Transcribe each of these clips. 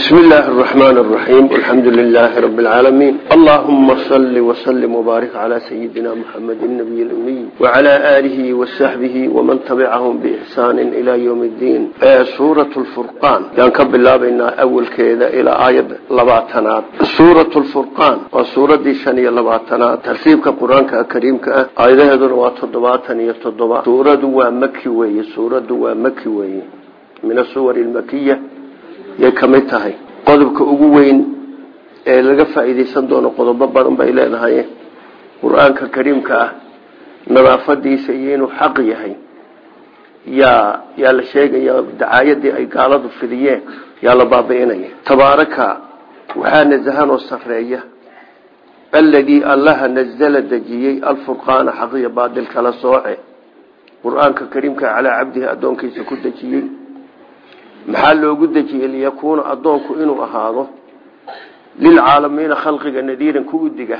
بسم الله الرحمن الرحيم والحمد لله رب العالمين اللهم صل وسلم وبارك على سيدنا محمد النبي الأمي وعلى آله وصحبه ومن تبعهم بإحسان إلى يوم الدين آه سورة الفرقان ينكب الله بين أول كذا إلى آية لبعتنات سورة الفرقان وسورة دي شنية لبعتنات ترتيبك قرآن كريم آية هذا واتضباطا يتضباط سورة دوا مكي وي سورة دوا مكي وي من السور المكية yay ka mid tahay. Qodobka ugu weyn ee laga faa'iidaysan doono qodobo badan bay leedahay. Qur'aanka kariimka ah nadaafadiisa iyo inuu xaq yahay. Yaa yaa la sheegaya dacaayadii ay gaaladu fidiyeen yaa la baabi'inaya tabaaraka waxaa nasahan oo sareeya alladii allaha nazala dejiyey alfurqaana xaqiya baadil kala sooce. Qur'aanka kariimka calaa cabdihi addoonkiisa ku dejiyey maxaa loogu dejiyey liyakuuna addoonku inuu ahaado lilcaalamiina khalqiga nadiiran ku udiga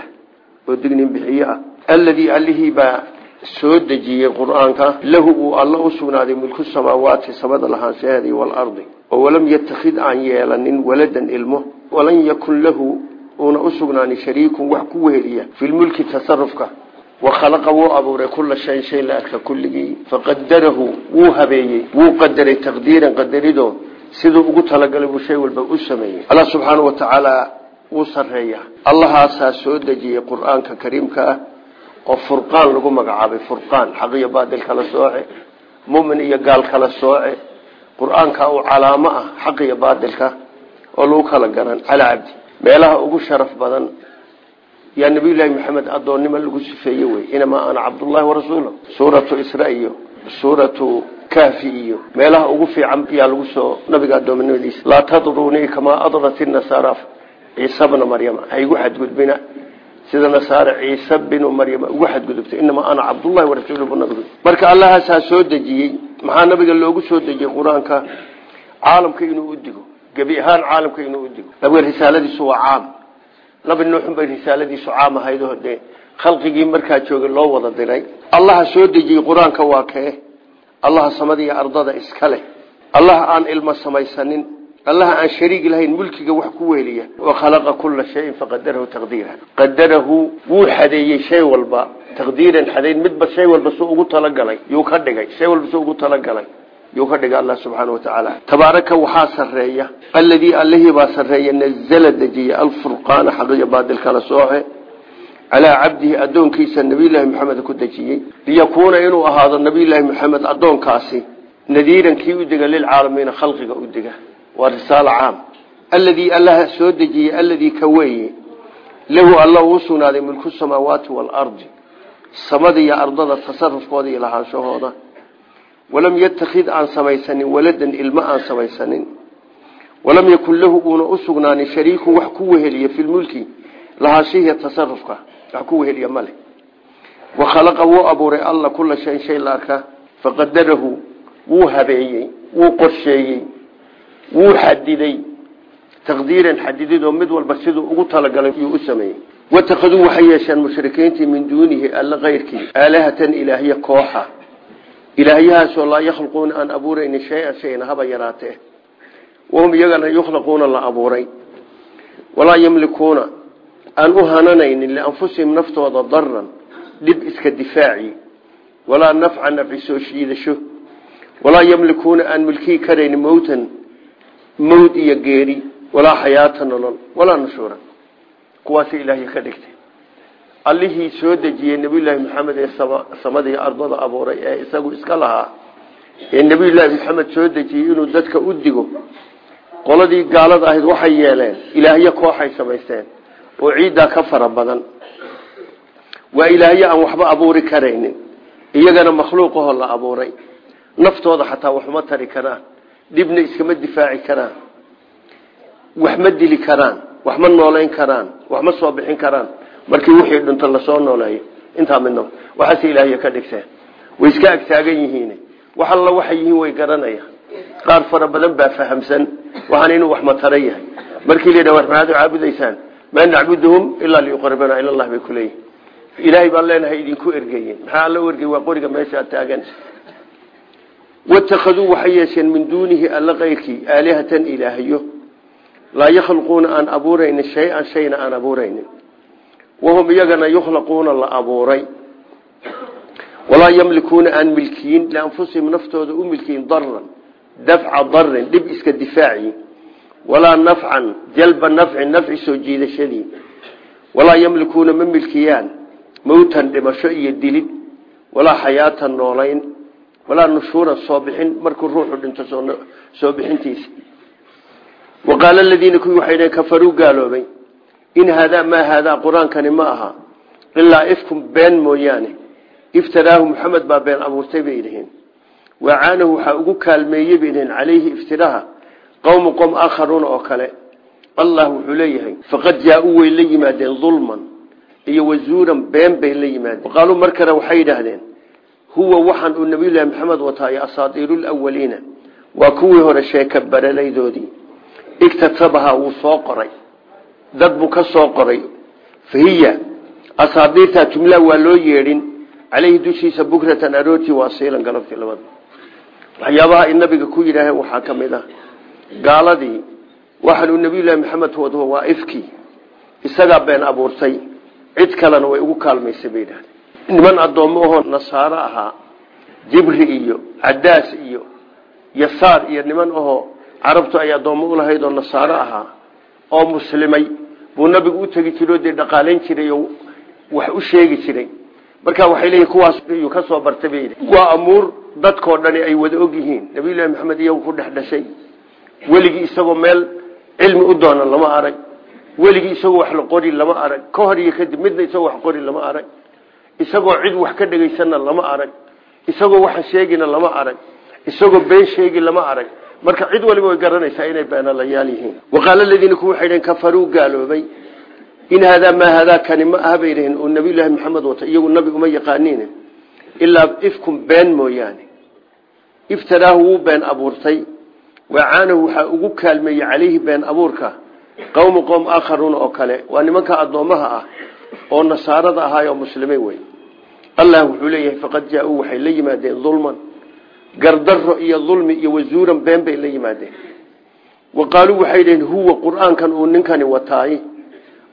oo dignin bixiye ah. Alladii allihii baa soo dejiyey qur'aanka lahu uu alla u sugnaaday mulku samaawaati samada lahaanshaheedii waalardi oo walam yatakid aan yeelanin waladan ilmo walan yakun lahu uuna u sugnaanin shariikun wax ku weheliya filmulki tasarufka wakhalaqa wuu abuuray kula shayin shay la arka kulligii faqadarahu wuu habeeyey wuu qadaray taqdiiran qadarido siduu ugu talagalay buu shay walba u sameeyey allah subxaanau wa tacaala wuu sareeya allahaasaa soo dejiyey qur'aanka kariimka ah oo furqaan lagu magacaabay furqaan xaqiyo baadil kala sooce mumin iyo gaal kala sooce qur'aanka uu calaamo ah xaqiyo baadilka oo lagu kala garan calaa cabdi meelaha ugu sharaf badan yaa nabiy llaahi maxamed adoonnimo lagu sifeeye wey. Inamaa ana cabdullahi warasuul suuratu isra iyo suuratu kafi iyo meelaha ugu fiican yaa lagu soo nabiga adoominimadiisa laa tadrunii kamaa adrat nasaara ciisa bna maryama ha igu xadgudbina. Sida nasaare ciise binu maryama ugu xadgudubtay inamaa ana cabdullahi warasuul bu nabigu. Marka allahaasaa soo dejiyey maxaa nabiga loogu soo dejiyey qur'aanka? Caalamka inuu u digo. Gebi ahaan caalamka inuu u digo. Nabiga risaaladiisu waa caam nabi nuuxun bay risaaladiisu caam ahayd oo dee khalqigii markaa joogay loo wada diray. Allaha soo dejiyey qur'aanka waa kee? Allaha samada ardada iska leh. Allaha aan ilmo samaysanin. Allaha aan shariig lahayn mulkiga wax ku weeliya. Wa khalaqa kula shayin faqadarahu taqdiira. Qadarahu wuu xadeeyey shay walba. Taqdiiran xadeyn midba shay walba su ugu talagalay. Yuu ka dhigay shay walba su ugu talagalay yuu ka dhigay allah subxaana watacaala tabaaraka waxaa sareeya alladii allihii baa sareeya nazala dejiyey alfurqaana xaqiya baadil kala sooce calaa cabdihi addoonkiisa nabiyllaahi maxamed ku dejiyey. Liyakuuna inuu ahaado nabiyllaahi maxamed addoonkaasi. Nadiiran kii u diga lilcaalamiina khalqiga u diga waa risaalo caam. Alladii allaha soo dejiyey alladii ka weeye. Lahu alla uu sugnaaday mulku samaawaati waalardi samada iyo ardada tasarufkooda iyo lahaanshahooda walam yatakid aan samaysanin waladan ilmo aan samaysanin. Walam yakun lahu uuna u sugnaanin shariikun wax ku weheliya filmulki lahaanshihiya tasarufka wax ku weheliya male wa khalaqa wuu abuuray alla kula shayin shay la arka faqadarahu wuu habeeyey wuu qorsheeyey wuu xadiday taqdiiran xadididoo mid walba siduu ugu talagalay yuu u sameeyey. Watakaduu waxay min duunihi alla keyrkii aalahatan ilaahya kooxa ilaahyahaasoo laa yakhluquuna aan abuuraynin shay-an shayna haba yaraatee. Wahum iyagana yukhlaquuna la abuuray. Walaa yamlikuuna aan u hananaynin lianfusihim naftooda daran dhib iska difaaci. Walaa nafca nafci soo shiidasho. Walaa yamlikuuna aan milkii karaynin mowtan mowd iyo geeri. Walaa xayaata nolol. Walaa nushuura. Kuwaasa ilaahya ka dhigtay allihii soo dejiyey nebiyullaahi maxamed ee samadii ardada abuuray ee isagu iska lahaa. Ee nebiyullaahi maxamed soo dejiyey inuu dadka u digo. Qoladii gaalada ahayd waxay yeeleen ilaahyo kooxay samaysteen. Oo ciiddaa ka fara badan. Waa ilaahyo aan waxba abuuri karaynin. Iyagana makhluuqahoo la abuuray. Naftooda xataa waxma tari karaan. Dhibna iskama difaaci karaan. Wax ma dili karaan. Wax ma nooleyn karaan. Wax ma soo bixin karaan markii wixii dhinto la soo nooleeyo intaa midnaba waxaase ilaahya ka dhigteen way iska agtaagan yihiin. Wax alla waxay yihiin way garanayaan. Qaar fara badan baa fahamsan. Waxaan inuu wax matara yahay. Markii la war maxaad u caabudaysaan? Maa nacbuduhum ilaa liyuqaribana ila allah bay kuleeyihin ilaahay baan leenahay idinku ergeyen maxaa alla u ergey waa qoriga meeshaa taagan. Watakaduu waxay yeesheen min duunihi alla keyrkii aalihatan ilaahyo laa yakhluquuna aan abuuraynin shay-an shayna aan abuuraynin wahum iyagana yukhlaquuna la abuuray walaa yamlikuuna aan milkiyin lianfusihim naftooda u milkiyin daran dafca darin dhib iska difaaci walaa nafcan jalba nafcin nafci soo jiidashadii walaa yamlikuuna ma milkiyaan mowtan dhimasho iyo dilid walaa xayaatan noolayn walaa nushuuran soo bixin markuu ruuxu dhinto soo bixintiisa waqaala aladiina kuwii waxay in haadaa maa haadaa qur'aankani ma aha. Ilaa ifkum been mooyaane. Iftaraahu maxamed baa been abuurtay bay dhaheen wacaanahu waxaa ugu kaalmeeyey bay dhaheen calayhi iftiraha qowmu qom aakharuuna oo kale. Allah wuxuu leeyahay faqad jaa-uu way la yimaadeen dulman iyo wazuuran been bay la yimaadeen. Qaaluu mar kale waxay yidhaahdeen huwa waxaan uu nabiyullaahi maxamed wataayo asaatiirulawaliina waa kuwii hore sheeka baralaydoodii igtatabaha wuu soo qoray dad buu ka soo qoray. Fahiya asaadiirtaa jumlaa waa loo yeedhin. Caleyhi dushiisa bukratan aroortii waa siilan galabtii labada waxyaabaha ay nabiga ku yidhaaheen waxaa ka mid ah. Gaaladii waxaanuu nabiyullaahi maxamed wado waa ifkii isagaa been abuurtay. Cid kalena way ugu kaalmaysay bay yidhahdeen niman addoommo ahoo nasaaro ahaa jibri iyo cadaas iyo yasaar iyo niman ahoo carabtu ay addoommo ulahayd oo nasaaro ahaa oo muslimay buu nabigu u tegi jiray oo dee dhaqaalayn jiray oo wax u sheegi jiray. Marka waxay leeyihiin kuwaas iyuu ka soo bartay bay waa amuur dadkoo dhani ay wada og yihiin. Nabiyullahi maxamed iyagu ku dhex dhashay. Weligii isagoo meel cilmi u doona lama arag. Weligii isagoo wax la qori lama arag. Ka hor iyo kadib midna isagoo wax qori lama arag. Isagoo cid wax ka dhegaysanna lama arag. Isagoo waxa sheegina lama arag. Isagoo been sheegi lama arag marka cid waliba way garanaysaa inay beenalayaal yihiin. Waqaala ladiina ku waxay dhaheen kafaruu gaaloobay. In haadaa maa haadaa kani ma aha bay dhaheen uu nabiyullaahi wata iyagu nabi uma yaqaaniin ilaa ifkum been mooyaane. Iftaraahu been abuurtay. Wacaanahu waxaa ugu kaalmeeyey calayhi been abuurka. Qowmu qowm aakharuuna oo kale. Waa nimanka addoommaha ah oo nasaarada ahaay oo muslimiin wey allah wuxuu leeyahay faqad jaa-uu waxay la yimaadeen dulman gardaro iyo dulmi iyo wazuuran been bay la yimaadeen. Wa qaaluu waxay dhaheen huwa qur'aankan uu ninkani wataay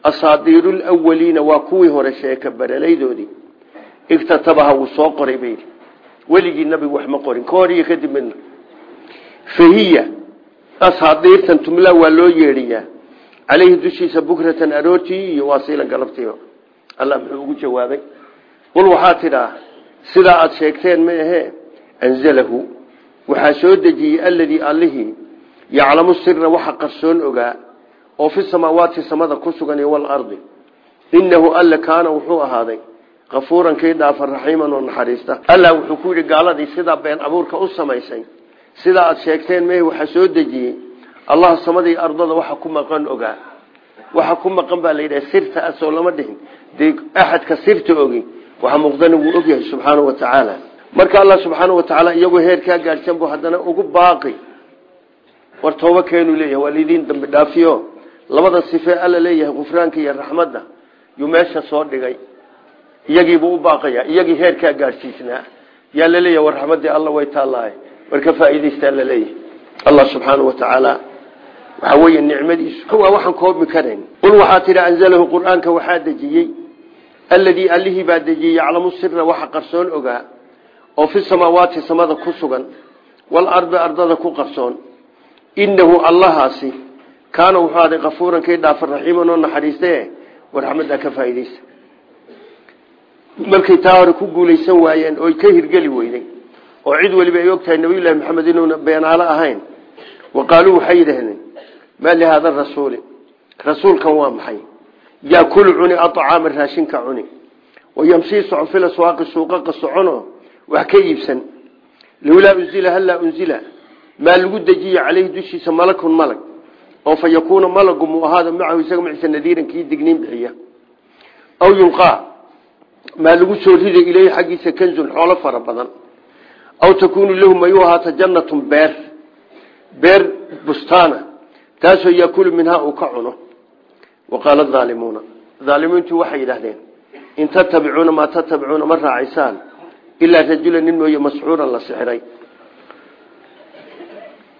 asaadiirulawaliina waa kuwii hore sheeka baralaydoodii igtatabaha wuu soo qoray bay yidhi. Weligii nabigu wax ma qorin ka hor iyo kadib midna. Fahiya asaadiirtan tumlaa waa loo yeedhiyaa. Caleyhi dushiisa bukratan aroortii iyo waasiilan galabtiiba. Allah muxuu ugu jawaabay. Qul waxaa tidhaa sidaa aada sheegteen ma ahee anzalahu waxaa soo dejiyey alladii allihii yaclamu sira waxa qarsoon ogaa oo fi samaawaati samada ku sugan iyo walardi inahu alle kaana wuxuu ahaaday kafuuran kii dhaafa raxiiman oo naxariista. Allah wuxuu ku yidhi gaaladii sidaa been abuurka u samaysay sidaa aada sheegteen mehe waxaa soo dejiyey. Allah samadii ardada waxa ku maqan ogaa waxa ku maqan baa la yidhaha sirta asoo lama dhihin. Sirta ogi waxa muuqdana wuu ogyahay subxaana wa marka allah subxaana wa tacaala iyagoo heerkaa gaadhsan buu haddana ugu baaqi. War tooba keenuu leeyahay waa lidiin dambi dhaafiyo. Labada sifee alla leeyahay kufraanka iyo raxmadda yuu meesha soo dhigay. Iyagiibuu u baaqaya iyagii heerkaa gaadhsiisnaa yaa la leeyahay war raxmaddii alla way taallahay. War ka faa'iidaystaa la leeyahay. Allah subxaana wa tacaala waxa weeye nicmadiisu waa waxaan koobmi karayn qul waxaa tidhi anzalahu qur'aanka waxaa dejiyey. Alladii allihii baa dejiyey yaclamu sira waxa qarsoon ogaa oo fi samaawaati samada ku sugan walardi ardada ku qarsoon. Inahu allahaasi kaana wuxuu aday kafuuran kii dhaafa raxiiman oo naxariiste war raxmaddaa ka faa'iidaysa markay taa hore ku guulaysan waayeen oy ka hirgeli weyday oo cid weliba ay og tahay nabiyullahi maxamed inuuna beenaalo ahayn. Wa qaaluu waxay yidhaahdeen maa lihaada rasuuli rasuulkan waa maxay? Yaakulu cuni acaama raashinka cuni. Wayamsii socon filaswaaqi suuqaqa socono wax ka iibsan. Lowlaa unzila hallaa unzila? Maa lagu dejiye caleyhi dushiisa malakun malag oo fa yakuuna malagu mu ahaada macahu isaga maciisa nadiiran kii digniin bixiya. Aw yulqaa. Maa lagu soo riday ileyhi xaggiisa kanzun xoolo fara badan. Aw takuunu lahu mayuu ahaata jannatun beer. Beer bustaana. Taasoo yaakulu minhaa uu ka cuno. Wa qaala aalimuuna aalimiintu waxay yidhaahdeen in tatabicuuna maa tatabicuuna ma raacaysaan ilaa rajula nin mooye masxuuran la sixiray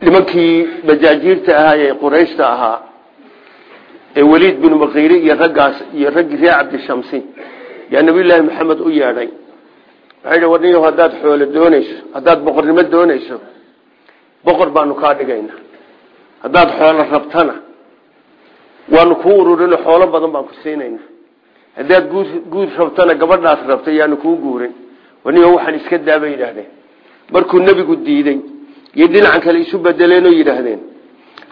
nimankii majaajiirta ahaa ee qurayshta ahaa ee weliid binu bakiire iyo raggaas iyo raggii reer cabdishamsi yaa nabiyullaahi maxamed u yeedhay. Waxay dhi warniyo haddaad xoolo doonayso haddaad boqornimo doonayso boqor baanu kaa dhigayna haddaad xoolo rabtana waanu kuu ururin xoolo badan baan ku siinayna haddaad guud rabtana gabadhaas rabta yaanu kuu waniyo waxaan iska daabay yidhaahdeen. Markuu nebigu diiday iyo dhinacan kale isu bedeleenoo yidhaahdeen.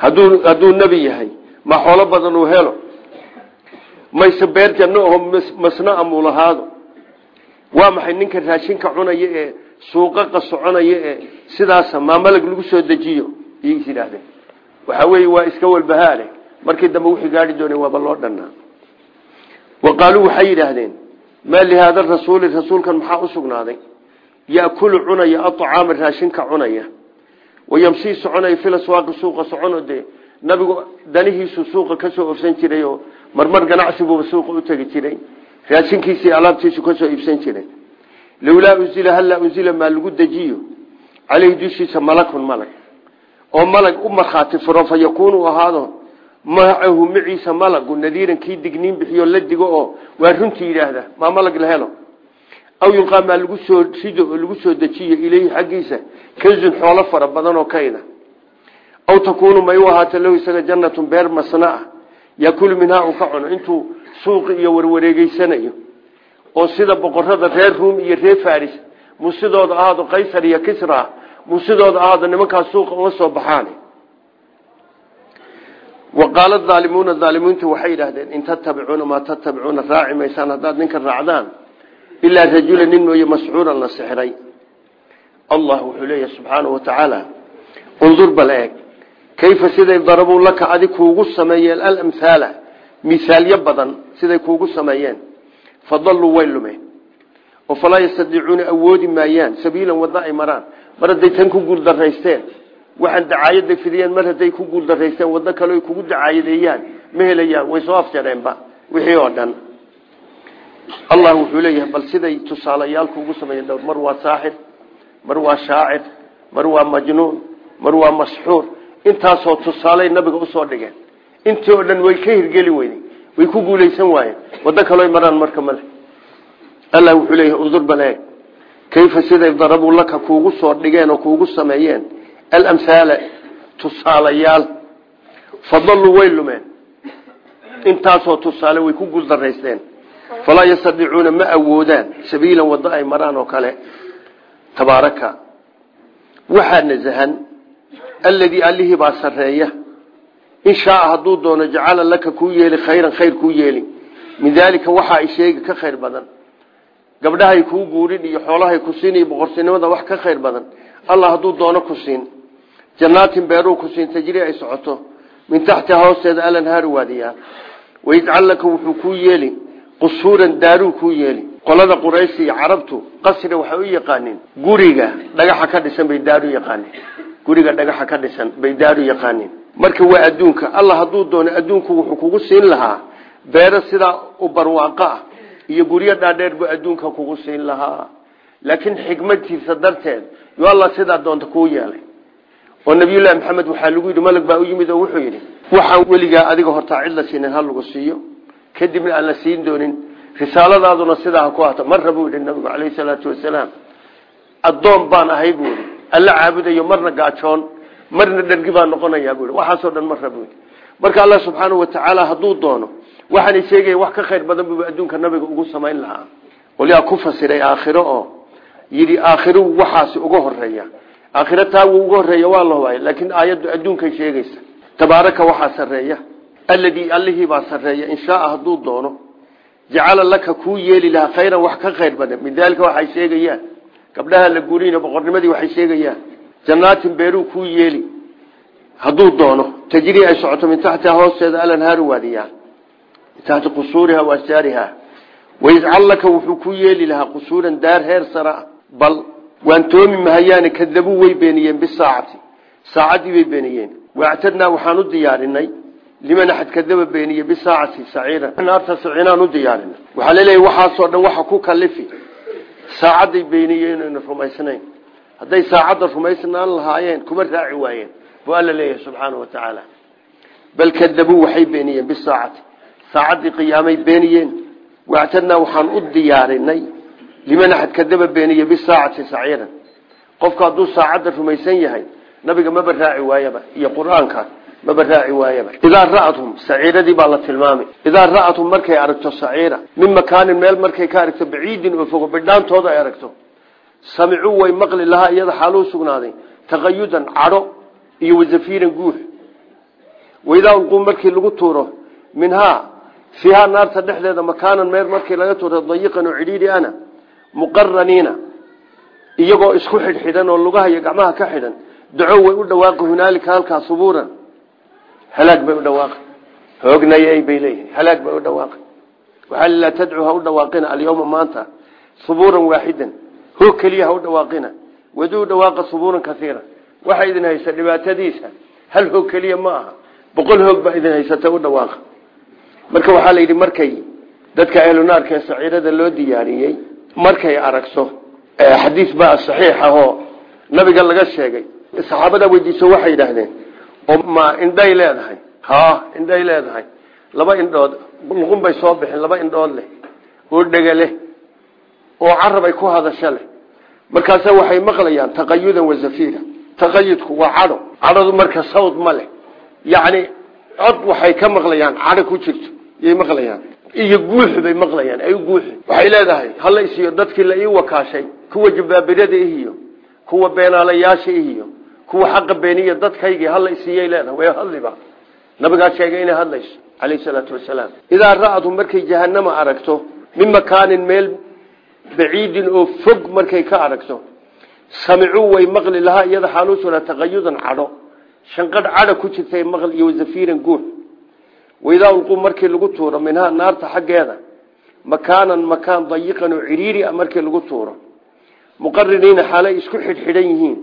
Hadduu hadduu nebi yahay ma xoolo badan uu helo. Mayse beer janno oho masno amuu waa maxay ninka raashinka cunaya ee suuqaqa soconaya ee sidaasa maamalag lagu soo dejiyo? Iyay is yidhaahdeen. Waxaa waa iska walbahaale. Markii dambe wixii gaari doonay waaba loo dhannaa. Wa qaaluu waxay maa lihaada rasuuli rasuulkan maxaa u sugnaaday? Yaakulu cunaya acaama raashinka cunaya. Wayamsii soconaya filaswaaqi suuqa socono dee. Nabigu danihiisu suuqa ka soo ofsan jiray oo marmar ganacsibuuba suuqa u tegi jiray. Raashinkiisii alaabtiisu ka soo iibsan jiray. Lowlaa unzila hallaa unzila maa lagu dejiyo? Caleyhi dushiisa malakun malag oo malag u markhaati furo fa yakuunu ahaado macahu maciisa malagu nadiiran kii digniin bixiyo la digo oo waa runtii yidhaahda maa malag la helo? Aw yulqaa maa lagu soo rido oo lagu soo dejiyo ileyhi xaggiisa kanzun xoolo fara badan oo kayda aw takuunu may u ahaato lahu isaga jannatun beer masna ah yakulu minhaa uu ka cuno intuu suuqi iyo warwareegeysanayo. Oo sida boqorada reer ruum iyo reer faris muusidooda ahaado qaysar iyo kisra muusidooda ahaado nimankaas suuqa uma soo baxaan waqaala aalimuuna aalimiintu waxay yidhaahdeen in tatabicuuna maa tatabicuuna raaci maysaan haddaad ninka raacdaan ilaa rajula nin mooye mascuuran la sixray allah wuxuu leeyahy subxaanau watacaala undur bal eeg kayfa siday darabuu laka adig kuugu sameeyeen alamhaala misaalyo badan siday kuugu sameeyeen fadalluu way lumeen oo falaa yastadiicuuna awoodi maayaan sabiilan wadda ay maraan mar hadday tan ku guuldaraysteen waxaan dacaayada fidiyeen mar hadday ku guuldaraysteen waddo kale kugu dacaayadeeyaan ma way soo afjareenba wixii oo dhan. Allah wuxuu leeyahay bal siday tusaalayaal kuugu sameeyeen dhowr mar waa saaxir mar waa shaacir mar waa majnuun mar waa masxuur intaasoo tusaaley nabiga u soo dhigeen. Intii oo dhan way ka hirgeli weyday way ku guulaysan waayeen. Waddo kaloo maraan marka male allah wuxuu leeyahay undur baleeg kayfa siday darabuu laka kuugu soo dhigeen oo kuugu sameeyeen alamhaala tusaalayaal fadalluu way lumeen. Intaasoo tusaale way ku guuldaraysteen falaa yastadiicuuna ma awoodaan sabiilan waddo ay maraan oo kale. Tabaaraka. Waxaa nasahan alladii allihii baa sarreeya. In shaaa hadduu doono jacala laka kuu yeeli khayran khayr kuu yeeli. Min daalika waxa ay sheegi ka khayr badan. Gabdhahay kuu guurin iyo xoolahay ku siin iyo boqortinimada wax ka khayr badan. Allah hadduu doono ku jannaatin beeruu ku siin tajri ay socoto. Min taxtiha hoosteeda alanhaaru waadiyaa wayajcal laka wuxuu kuu yeeli qusuuran daaruu kuu yeeli. Qolada quraysh iyo carabtu qasriga waxay u yaqaaniin guriga dhagaxa ka dhisan bay daaru yaqaaniin. Guriga dhagaxa ka dhisan bay daaru yaqaaniin. Marka waa adduunka allah hadduu doono adduunku wuxuu kugu siin lahaa beero sidaa u barwaaqo ah iyo guryo dhaadheer buu adduunka kugu siin lahaa. Laakiin xikmadtiisa darteed yo sidaa doonta kuu yeelay oo nabiyullaahi maxamed waxaa lagu yidhi malag baa u yimid oo wuxuu yidhi waxaan weligaa adiga hortaa cid la siinin ha lagu siiyo. Kadibna aan la siin doonin. Risaaladaaduna sidaa ha ku ahto marra buu yidhi nabigu caleyhi salaatu wasalaam. Addoon baan ahay buu yidhi. Alla caabudayo marna gaajoon. Marna dhergi baan noqonayaa buu yidhi. Waxaasoo dhan marra buu marka allah subxaanahu watacaala hadduu doono waxaanay sheegaya wax ka khayr badan buu adduunka nabiga ugu samayn lahaa. Waliyaa ku fasiray aakhiro oo yidhi aakhiru waxaasi uga horreeya aakhiro taa wuu waa la hubay laakiin aayaddu sheegaysa. Tabaaraka waxaa sarreeya. Alladii allihii baa sarreeya in shaaa hadduu doono jacala laka kuu yeeli lahaa khayran wax ka khayr badan. Min daalika waxay gabdhaha la guurina boqornimadii waxay sheegayaan jannaatin beeruu kuu yeeli. Hadduu doono tajrii ay socoto min taxtiha hoosteeda alanhaaru waadiyaa. Min taxti qusuuriha wa asjaariha wayajcal laka wuxuu ku yeeli lahaa qusuuran daar heer sara bal waan toomi mahayaane kadabuu way beeniyeen bisaacati. Saacaddii bay beeniyeen. Waactadnaa waxaan u diyaarinay liman axad kadaba beeniye bisaacati saciiran. Naarta saciinaan u diyaarinay. Waxaa laleeyahy waxaasoo dhan waxa ku kalifi saacadday beeniyeen ayna rumaysnayn. Hadday saacadda rumaysnaan lahaayeen kuma raaci waayeen. Buu alla leeyahay subxaana wa tacaala. Bal kadabuu waxay beeniyeen bisaacati. Saacaddii qiyaamay u diyaarinay liman axad kadaba beeniye bisaacati saciiran qofku hadduu saacadda rumaysan yahay nabiga maba raaci waayaba iyo qur'aanka maba raaci waayaba. Idaa ra'athum saciiradii baa la tilmaamay. Idaa ra'athum markay aragto saciira min makaanin meel markay ka aragto baciidin oo fogo bidhaantooda ay aragto. Samicuu way maqli lahaa iyada xaaluu sugnaaday. Taqayudan cadho iyo wazafiiran guux waidaa ulquu markii lagu tuuro minhaa fiihaa naarta dhexdeeda makaanan meel markii laga tuuro dayiqan muqaraniina iyagoo isku xidhxidhan oo lugaha iyo gacmaha ka xidhan daco way u dhawaaqi hunaalika halkaa subuuran. Halaag bay u dhawaaqi hoognayay bay leeyihiin halaag bay u dhawaaqi waxaa lilaa tadcuu ha u dhawaaqina alyawma maanta subuuran waaxidan hoog keliya u dhawaaqina. Waduu dhawaaqa subuuran kaiira waxa idin haysa dhibaatadiisa hal hoog keliya ma aha. Boqol hoog baa idin haysata u dhawaaqa. Marka waxaa la yidhi markay dadka ahlunaarka ee loo diyaariyey markay aragso xadiis baa saxiix ahoo nabiga laga sheegay. Saxaabada weydiiso waxay yidhaahdeen ma indhay leedahay. Ha indhay leedahay. Laba indhood luqun bay soo bixin laba indhood leh oo dhega leh oo carabay ku hadasho leh. Markaase waxay maqlayaan taqayudan wazafiira taqayudku waa cadho cadhadu marka sawd ma leh. Yacni cod waxay ka maqlayaan cadho ku jirto yay maqlayaan iyo guuxu maqlayaan ay guuxi waxay leedahay hala isiyo dadkii la ii wakaashay kuwa jabaabirada ihiyo kuwa beenaalayaasha ihiyo kuwa xaqa beeniya dadkaygii hala isiiyay leedahay. Way hadliba. Nabigaa sheegay inay hadlayso calayhi salaatu wasalaam. Idaa ra'adhum markay jahanama aragto min makaanin meel baciidin oo fog markay ka aragto samicuu way maqli lahaa iyada xaaluusuna taqayudan cadho. Shanqadh cadho ku jirtay maql iyo zafiiran guux waidaa ulquu markii lagu tuuro minhaa naarta xaggeeda. Makaanan makaan dayiqan oo ciriiri ah markii lagu tuuro. Muqariniina xaalay isku xidhxidhan yihiin.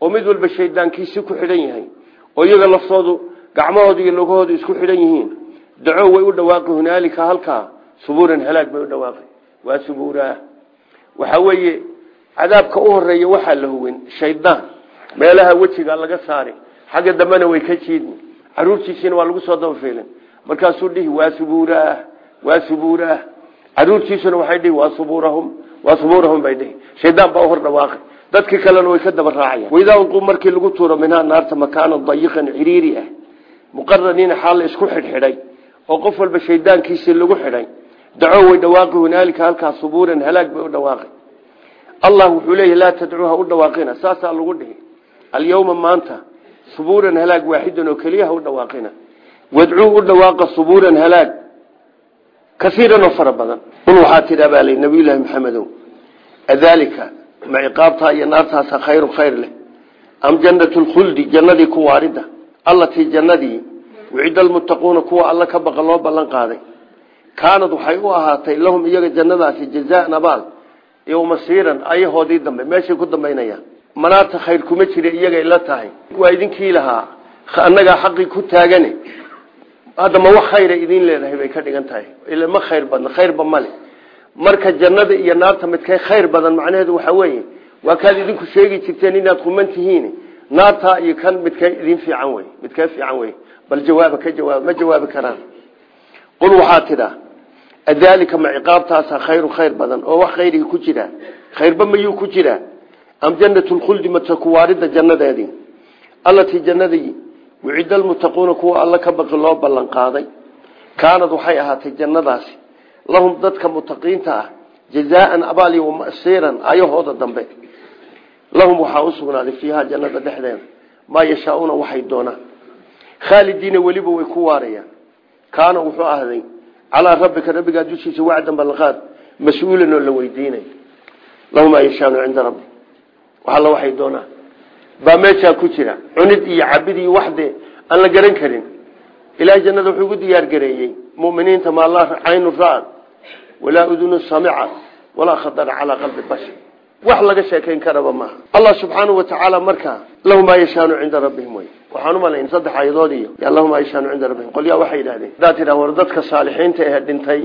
Oo mid walba shaydaankiisi ku xidhan yahay. Oo iyaga laftoodu gacmahooda iyo lugahooda isku xidhan yihiin. Daco way u dhawaaqi hunaalika halkaa subuuran halaag bay u dhawaaqi. Waa subuuraa waxaa weeye cadaabka u horreeya waxaa la huwin shaydaan. Meelaha wejiga laga saari. Xagga dambena way ka jiidni. Caruurtiisiina waa lagu soo markaasuu dhihi waa subuuraah waa subuuraah caruurtiisuna waxay dhihi waa subuurahum waa subuurahum bay dhihi. Shaydaan baa hor dhawaaqi dadkii kalena way ka daba raacayaan. Waidaa ulquu markii lagu tuuro minhaa naarta makaanan dayiqan ciriiri ah muqaraniina xaal isku xidhxidhay oo qof walba shaydaankiisii lagu xidhay daco way dhawaaqi hunaalika halkaa subuuran halaag bay u dhawaaqi allah wuxuu leeyahy laa tadcuuha u dhawaaqina. Saasaa lagu dhihi. Alyawma maanta subuuran halaag waaxidan oo keliyaha u dhawaaqina wadcuu u dhawaaqa subuuran halaag. Kaiiran oo fara badan. Qul waxaa tidhaa baa lay nabiyullaahi maxamedow adaalika ma ciqaabtaa iyo naartaasa khayru khayr leh. Am jannatu lkhuldi jannadii ku waaridda allatii jannadii wicida almuttaquuna kuwa alla ka baqa loo ballan qaaday. Kaanad waxay u ahaatay lahum iyaga jannadaasi jazaan abaal. Iyo masiiran ayahoodii dambe meeshay ku dambaynayaan manaarta khayr kuma jira iyagay la tahay. Waa idinkii lahaa annagaa xaqii ku taagane hadda ma wax khayra idin leedahay bay ka dhigan ila ma khayr badna khayrba male. Marka jannada iyo naarta midkay khayr badan macnaheedu waxa weeye waa kaad idinku sheegi jirteen inaad quman tihiin. Iyo kan midkay idin fiican wey midkay fiican wey bal jawaaba ka jawaab ma jawaabi karaan. Qul waxaa tidhaa adaalika ma ciqaabtaasa khayru khayr badan? Oo wax khayriga ku jira. Khayrba mayuu ku jiraa am jannatu lkhuldi mata kuwaaridda jannadeedii? Allatii jannadii wicida almuttaquuna kuwa alla ka baqi loo ballan qaaday kaanad waxay ahaatay jannadaasi lahum dadka mutaqiinta ah jazaaan abaali wamasiiran ayahooda dambe lahum waxaa u sugnaaday fiiha jannada dhexdeeda maa yashaauuna waxay doonaan khaalidiina weliba way ku waarayaan kaana wuxuu ahday calaa rabbika rabbigaa dushiisa wacdan ballanqaad mas'uulan oo la weydiinay lahum maa baa meeshaa ku jira. Cunid iyo cabid iyo waxde aan la garan karin. Ilaahay jannada wuxuu ugu diyaar gareeyey. Muminiinta maa laa caynu ra'ad walaa udunu samicat walaa khatara calaa qalbi bashar. Wax laga sheekayn karaba maaha. Allah subxaanau watacaala markaa maa yashaanu cinda rabbihim wey waxaan u malayn saddex ayadood iyo ya lahu maa yashaanu cinda rabbihim. Qolyaa waxay yidhahdeen haddaad tidhah war dadka saalixiinta ee dhintay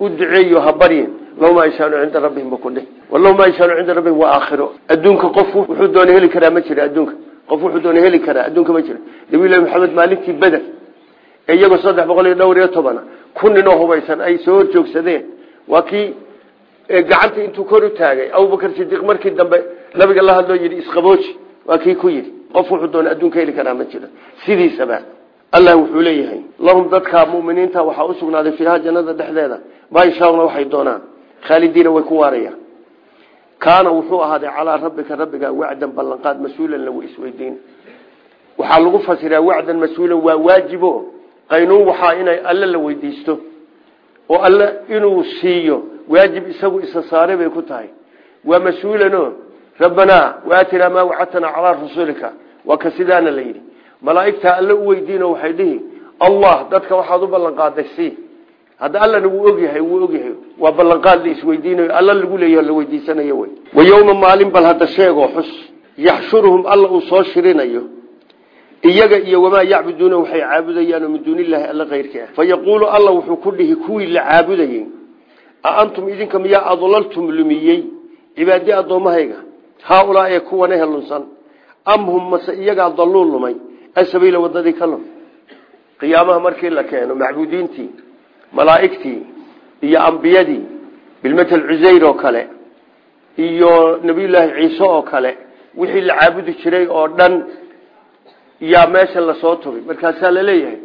u duceeyo ha baryin lahu maa yashaanu cinda rabbihim ba kudheh wallahu maa yashaanu cinda rabbihim waa aakhiro adduunka qof wuxuu doona heli karaa ma jira adduunka. Qof wuxuu doona heli karaa adduunka ma jira. Nabiyullahi maxamed maalintii beder iyagoo saddex boqol iyo dhowr iyo tobana kun ninoo hubaysan ay soo horjoogsadeen. Waa kii gacanta intuu kor u taagay abubakar sidiiq markii dambe nabiga la hadloo yidhi isqabooji waa jiro allah wuxuu leeyahay lahum dadka muminiinta waxaa usugnaaday fiiha jannada dhexdeeda. Maa yashaauna waxay doonaan khaalidiina way ku waarayaan. Kaana wuxuu ahaaday calaa rabbika rabbiga wacdan ballanqaad mas'uulan lagu isweydiin. Waxaa lagu fasiraa wacdan mas'uulan waa waajibo. Qaynuun waxaa inay alle la weydiisto. Oo alle inuu siiyo waajib isagu isa saare bay ku tahay. Waa mas'uulano rabbanaa waatinaa maa ka sidaana malaa'igtaa alle u weydiino waxay dhihi allah dadka waxaad u ballanqaaday si hadda allana wuu ogyahay wuu ogyahay waa ballanqaad la isweydiinayo alla lagu leeyaho la weydiisanayo wey wa maalin bal hadda sheegoo xus yaxshuruhum alla uu soo shirinayo. Iyaga iyo wamaa yacbuduuna waxay caabudayaano min duuni illaahi alla keyrka ah. Fa yaquulu alla wuxuu ku dhihi kuwii la caabudayey a antum idinka miyaa adlaltum lumiyey? Cibaadi addoommahayga haaulaa ee kuwana helunsan am hum mase iyagaa dalluu lumay asabiila wadadii ka lum. Qiyaamaha markii la keeno macbuudiintii malaa'igtii iyo ambiyadii bilmatel cusayr oo kale iyo nebiyullaahi ciise oo kale wixii la caabudi jiray oo dhan yaa meesha la soo tugay markaasaa la leeyahay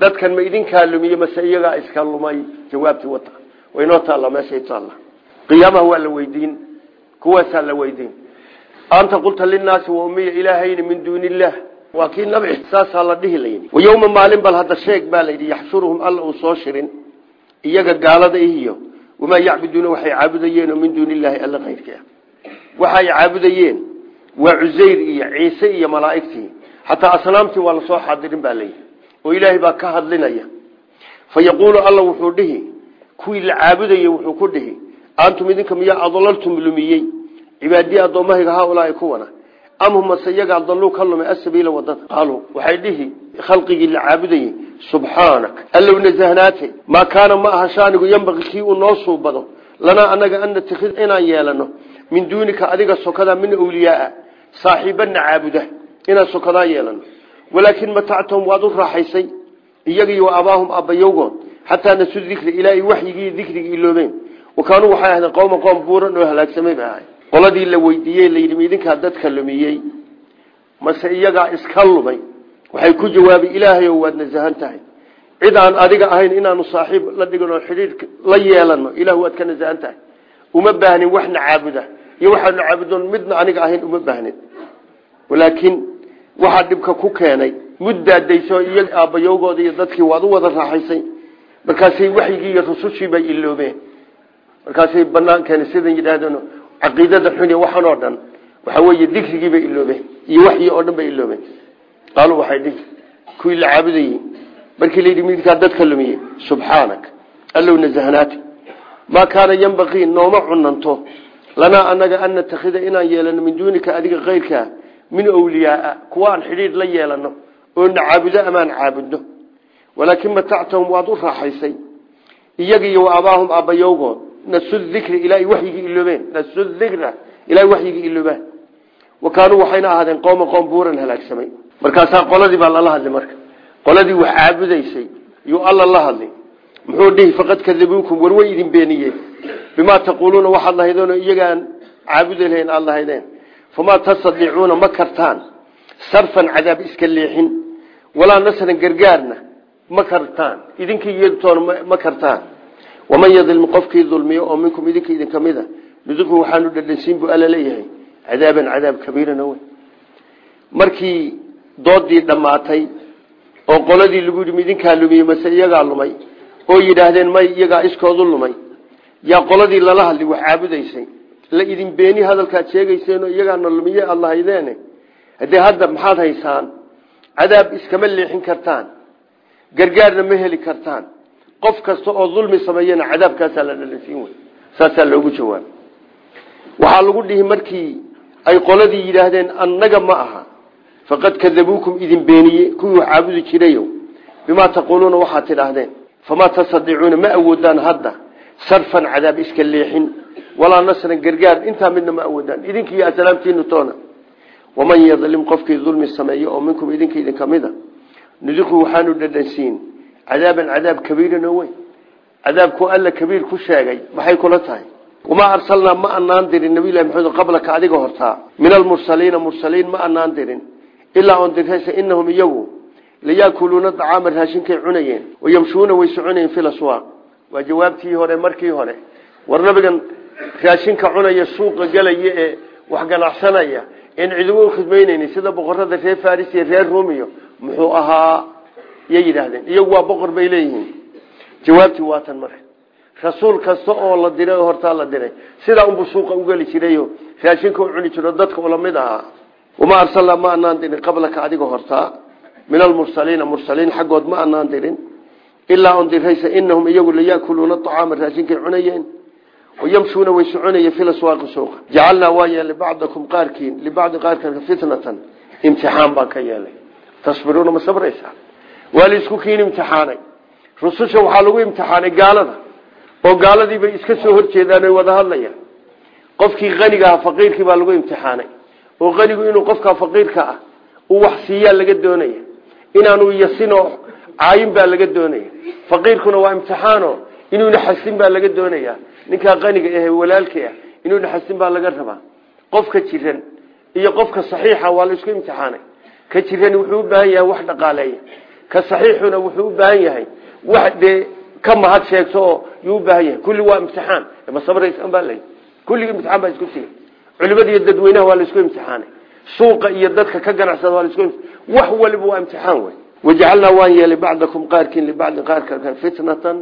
dadkan ma idinkaa lumiye mase iyagaa iska lumay? Jawaabtii wata waynoo taalla meeshay taalla qiyaamaha waa la weydiin kuwaasaa la weydiin. Anta qulta linaasi wa ummiya ilaahayni min duuni illaah waa kii nabi saasaa la dhihi layidhi wa yowma maalin bal hadda sheeg baa layidhi yaxshuruhum alla uu soo shirin. Iyaga gaalada ihiyo. Wamaa yacbuduuna waxay caabudayeen oo min duuni illaahi alla keyrka waxay caabudayeen waa cusayr iyo ciise iyo malaa'igtii. Xataa asnaamtii waa la soo xaadirin baa layidhi oo ilaahay baa ka hadlinaya. Fa yaquulu alla wuxuu dhihi kuwii la caabudayey wuxuu ku dhihi antum idinka miyaa adlaltum lumiyey am hum mase iyagaa dalluu ka lumay asabiila waddada qaaluu waxay dhihi khalqigii la caabudayey subxaanak allow nasahnaate maa kaana ma aha shaanigu yambaqi kii uu noo suubado lanaa anaga an natakid inaan yeelano min duunika adiga sokadaa min awliyaaa saaxiibana caabuda inaan sokadaa yeelano walaakin matactahum waad u raaxaysay iyagiiyo abaahum abbayowgood xataa nasu dikri ilaa waxyigii dikrigii waxay ahaydeen qowma qoom buuran oo halaagsamay qoladii la weydiiyey layidhi idinkaa dadka lumiyey mase iyagaa iska lumay. Waxay ku jawaabay ilaahay oo waad nasahan tahay. Cid aan adiga ahayn inaanu saaxiib la dhigan oo xidhiir la yeelano ilah waad ka nasahan tahay. Uma baahnin waxna caabuda iyo waxaanu caabudoon midna aniga ahayn uma baahnin. Walaakiin waxaa dhibka ku keenay muddaadayso iyo aabbayowgooda iyo dadkii waad u wada raaxaysay. Markaasay waxyigii iyo rusushii bay iloobeen. Markaasay banaankeena sidan yidhaahdeen caqiidada xun waxan oo dhan waxa weeye dikrigii bay iloobeen iyo waxyi oo dhan bay iloobeen. Qaaluu waxay dhihi kuwii la caabudayey markii la yidhi midkaa dadka lumiyey subxaanak allow nasahnaati maa kaana yambaqii nooma cunanto lanaa anaga an natakhida inaan yeelano min duunika adiga keyrkaa min awliyaaa kuwa aan la yeelano oo na caabudo amaan caabudno walaakin matactahum waad u raaxaysay iyagiiyo wa abaahum aabbayowgood nasu dikri ilaa waxyigii iloobeen. Nasu dikra ilaa waxyigii iloobaan wa kaanuu waxayna ahaadeen qooma qoom buuran halaagsamay markaasaa qoladii baa lala hadlay marka. Qoladii wax caabudaysay yuu alla la hadlay. Muxuu dhihi faqad kadabuukum war way idin beeniyeen. Bimaa taquuluuna waxaad lahaydeen oo iyagaan caabudi lahayn aada lahaydeen. Famaa tastadiicuuna ma kartaan. Sarfan cadaab iska leexin. Walaa nasran gargaarna ma waman yadlim qofkii dulmiyo oo minkum idinka idin ka mid a nuduqhu waxaanu dhadhansiin buu alla leeyahay. Cadaaban cadaab kabiiran wey. Markii doodii dhammaatay oo qoladii lagu yidhi idinkaa lumiyey mase iyagaa lumay? oo yidhaahdeen may iyagaa iskoodu lumay? Yaa qoladii lala hadli wax caabudaysay. La idin beeni hadalkaad sheegayseenoo iyagaana lumiye aada lahaydeene haddee hadda maxaad haysaan cadaab iskama leexin kartaan. Gargaarna ma heli kartaan qof kasta oo dulmi sameeyana cadaabkaasaa la dhalansiin wey saasaa loogu jawaabay waxaa lagu dhihi markii ay qoladii yidhaahdeen annaga ma aha. Faqad kadabuukum idin beeniye kuwii wax caabudi jirayo bimaa taquuluuna waxaad tidhaahdeen famaa tastadiicuuna ma awoodaan hadda. Sarfan cadaab iska leexin. Walaa nasran gargaar. Intaa midna ma awoodaan. Idinkiiyo aslaamtiinu toona. Waman yadlim qofkii dulmi sameeye oo minkum idinka idin ka mid a nudiqu waxaanu dhadhansiin cadaaban cadaab kabiiran oo weyn. Cadaabku alla kabiir ku sheegay maxay kula tahay? Wamaa arsalnaa ma anaan dirin nabilahi maxamed qablaka adiga hortaa. Min almursaliina mursaliin ma anaan dirin. Ilaa on diraysa inahum iyagu layaakuluuna dacaama raashinkay cunayeen wayamshuuna way soconayeen fi laswaaq waa jawaabtii hore markii hore war nabigan raashinka cunaya suuqa gelaya ee wax ganacsanaya en cidugu khidmaynayni sida boqorada reer faris iyo reer rumiyo yay yidhaahdeen iyagu waa boqor bay leeyihiin. Jawaabtii waa tan marka. Rasuul kasta oo la diray oo la diray sidaa unbuu suuqa ugeli jirayo raashinka u cuni jiro dadka ulamid ahaa. Wamaa arsalnaa ma anaan qablaka adiga hortaa min almursaliina mursaliin xaggood ma anaan dirin. Ilaa on diraysa inahum iyagu layaakuluuna acaama raashinkay cunayeen. Wayamshuuna way soconayeen fi laswaaqi suuqa. Jacalnaa waa yeelay bacdakum qaarkiin libacdi qaarkan fitnatan. Imtixaan baan ka yeelay. Tasbiruuna ma sabraysaa waa la isku kiin imtixaanay. Rususha waxaa lagu imtixaanay gaalada oo gaaladii bay iska soo horjeedaan oy wada hadlayaan qofkii qaniga aha faqiirkii baa lagu imtixaanay. Oo qanigu inuu qofkaa faqiirka ah uu wax siiyaa laga doonaya. Inaanu yasinoo caayin baa laga doonaya. Faqiirkuna waa imtixaano inuuna xasin baa laga doonaya. Ninkaa qaniga ahe walaalkii ah inuuna xasin baa laga rabaa. Qofka jiran iyo qofka saxiixa waa la isku imtixaanay. Ka jirani wuxuu baahan yahay wax dhaqaaleeya ka saxiixuna wuxuu baahan yahay. Wax dee ka mahad sheegto yuu baahan yahay. Kulli waa imtixaan. Ma sabraysan baa lay kulligii imtixaan baa isku sigay culimada iyo dadweynaha waa la isku imtixaanay. Suuqa iyo dadka ka ganacsada waa la isku wax waliba waa imtixaan wey. Wajacalnaa waan yeelay bacdakum qaarkiin libacdin qaarka fitnatan.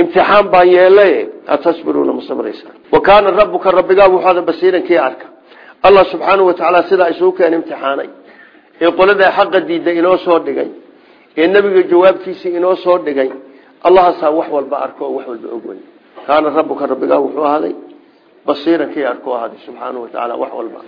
Imtixaan baan yeelay. Atasbiruuna ma wa kaana rabuka rabbigaa wuxuada basiiran kii arka. Allah subxaanau watacaala sidaa isugu keen imtixaanay. Ee qoladaa xaqa inoo soo dhigay ee nebiga jawaabtiisii inoo soo dhigay allahaasaa wax walba arko wax walba og kaana rabuka rabbigaa wuxuu ahaaday basiiran kii arko ahaaday subxaanau watacaala wax walba